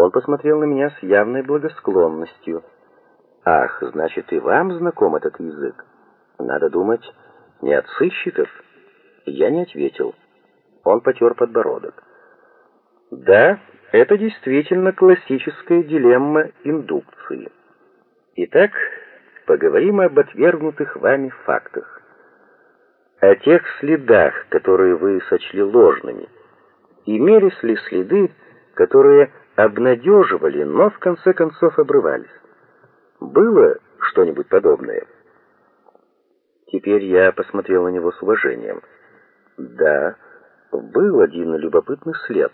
Он посмотрел на меня с явной благосклонностью. «Ах, значит, и вам знаком этот язык? Надо думать, не от сыщиков?» Я не ответил. Он потер подбородок. «Да, это действительно классическая дилемма индукции. Итак, поговорим об отвергнутых вами фактах. О тех следах, которые вы сочли ложными. Имелись ли следы, которые обнадеживали, но в конце концов обрывались? Было что-нибудь подобное? Теперь я посмотрел на него с уважением. Да, был один любопытный след.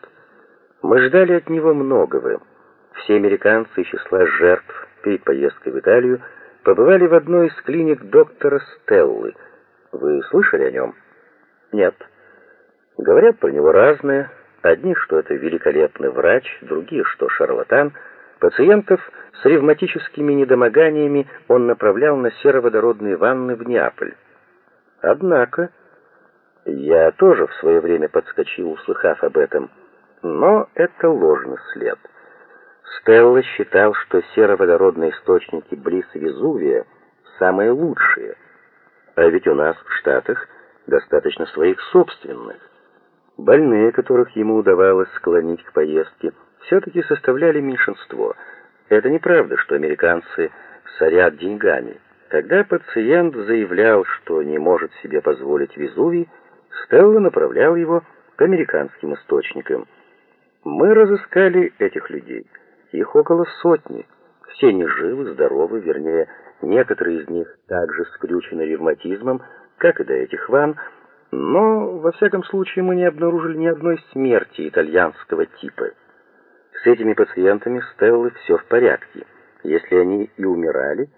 Мы ждали от него многого. Все американцы из числа жертв перед поездкой в Италию побывали в одной из клиник доктора Стеллы. Вы слышали о нем? Нет. Говорят про него разное. Одни, что это великолепный врач, другие, что шарлатан. Пациентов с ревматическими недомоганиями он направлял на сероводородные ванны в Неаполь. Однако, я тоже в свое время подскочил, услыхав об этом, но это ложный след. Стелла считал, что сероводородные источники близ Везувия самые лучшие, а ведь у нас в Штатах достаточно своих собственных. Больные, которых ему удавалось склонить к поездке, все-таки составляли меньшинство. Это неправда, что американцы сорят деньгами. Когда пациент заявлял, что не может себе позволить Везувий, Стелла направлял его к американским источникам. Мы разыскали этих людей. Их около сотни. Все они живы, здоровы, вернее, некоторые из них также скрючены ревматизмом, как и до этих ван, но, во всяком случае, мы не обнаружили ни одной смерти итальянского типа. С этими пациентами Стеллы все в порядке. Если они и умирали,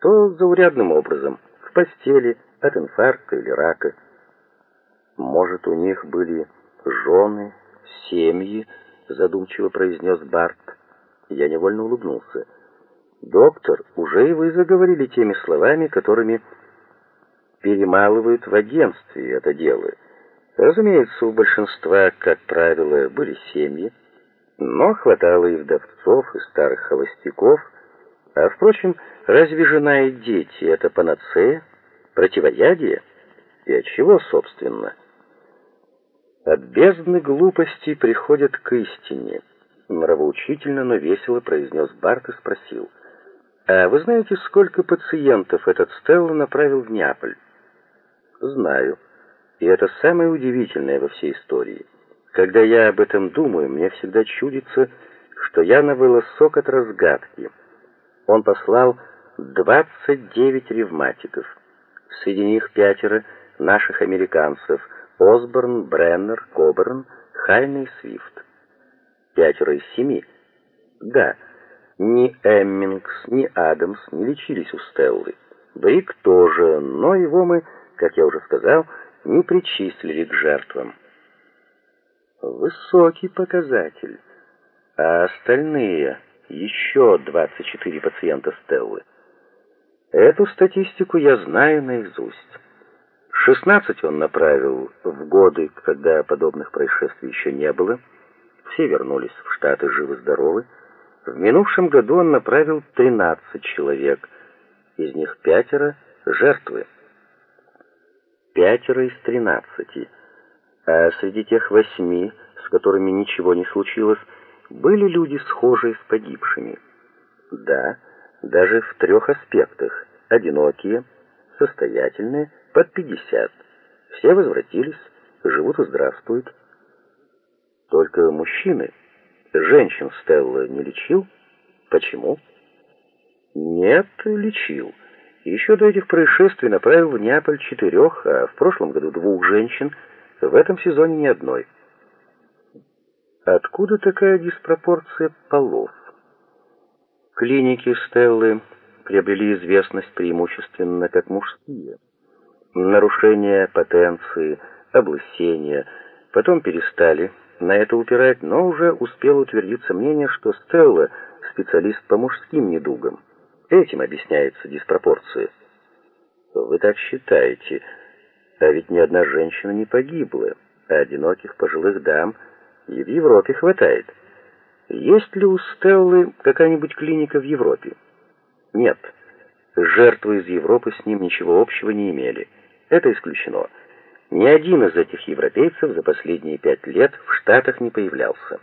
то заурядным образом, в постели, от инфаркта или рака. Может, у них были жены, семьи, задумчиво произнес Барт. Я невольно улыбнулся. Доктор, уже и вы заговорили теми словами, которыми перемалывают в агентстве это дело. Разумеется, у большинства, как правило, были семьи, но хватало и вдовцов, и старых холостяков. А впрочем, разве жена и дети это панацея, противоядие? И от чего, собственно? От бездны глупости приходят к истине. Нравоучительно, но весело произнес Барт и спросил: "А вы знаете, сколько пациентов этот Стелла направил в Неаполь?" "Знаю. И это самое удивительное во всей истории. Когда я об этом думаю, мне всегда чудится, что я на волосок от разгадки. Он послал 29 ревматиков. Среди них пятеро наших американцев: Осборн, Бреннер, Коберн, Хайна и Свифт. Пятеро из семи. Да, ни Эммингс, ни Адамс не лечились у Стеллы. Брик тоже, но его мы, как я уже сказал, не причислили к жертвам. Высокий показатель. А остальные, еще 24 пациента Стеллы. Эту статистику я знаю наизусть. 16 он направил в годы, когда подобных происшествий еще не было. Все вернулись в Штаты живы-здоровы. В минувшем году он направил 13 человек, из них пятеро жертвы. Пятеро из 13. А среди тех восьми, с которыми ничего не случилось, были люди, схожие с погибшими. Да, даже в трех аспектах: одинокие, состоятельные, под 50. Все возвратились, живут и здравствуют. Только мужчины, женщин Стелла не лечил. Почему? Нет, лечил. Еще до этих происшествий направил в Неаполь четырех, а в прошлом году двух женщин, в этом сезоне ни одной. Откуда такая диспропорция полов? Клиники Стеллы приобрели известность преимущественно как мужские. Нарушение потенции, облысение, потом перестали на это упирать, но уже успело утвердиться мнение, что Стелла специалист по мужским недугам. Этим объясняется диспропорция. Вы так считаете, а ведь ни одна женщина не погибла, а одиноких пожилых дам и в Европе хватает. Есть ли у Стеллы какая-нибудь клиника в Европе? Нет. Жертвы из Европы с ним ничего общего не имели. Это исключено. Ни один из этих европейцев за последние пять лет в Штатах не появлялся.